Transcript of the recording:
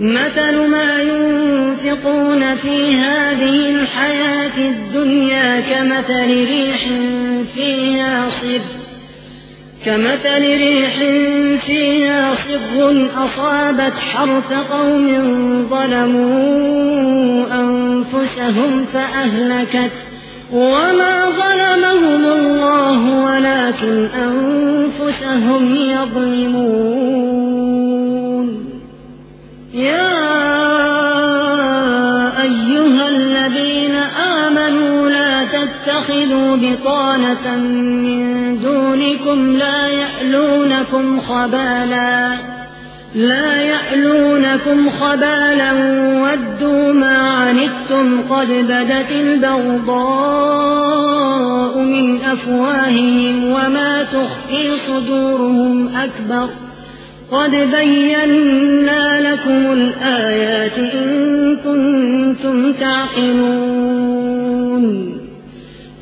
مثل ما ينفقون في هذه الحياة الدنيا كمثل ريح فيها صر كمثل ريح فيها صر أصابت حرث قوم ظلموا أنفسهم فأهلكت وما ظلمهم الله ولكن أنفسهم يظلمون تتخذوا بطانة من دونكم لا يألونكم خبالا لا يألونكم خبالا ودوا ما عنتم قد بدت البغضاء من أفواههم وما تخفي صدورهم أكبر. قد بينا لكم الآيات إن كنتم تعقلون.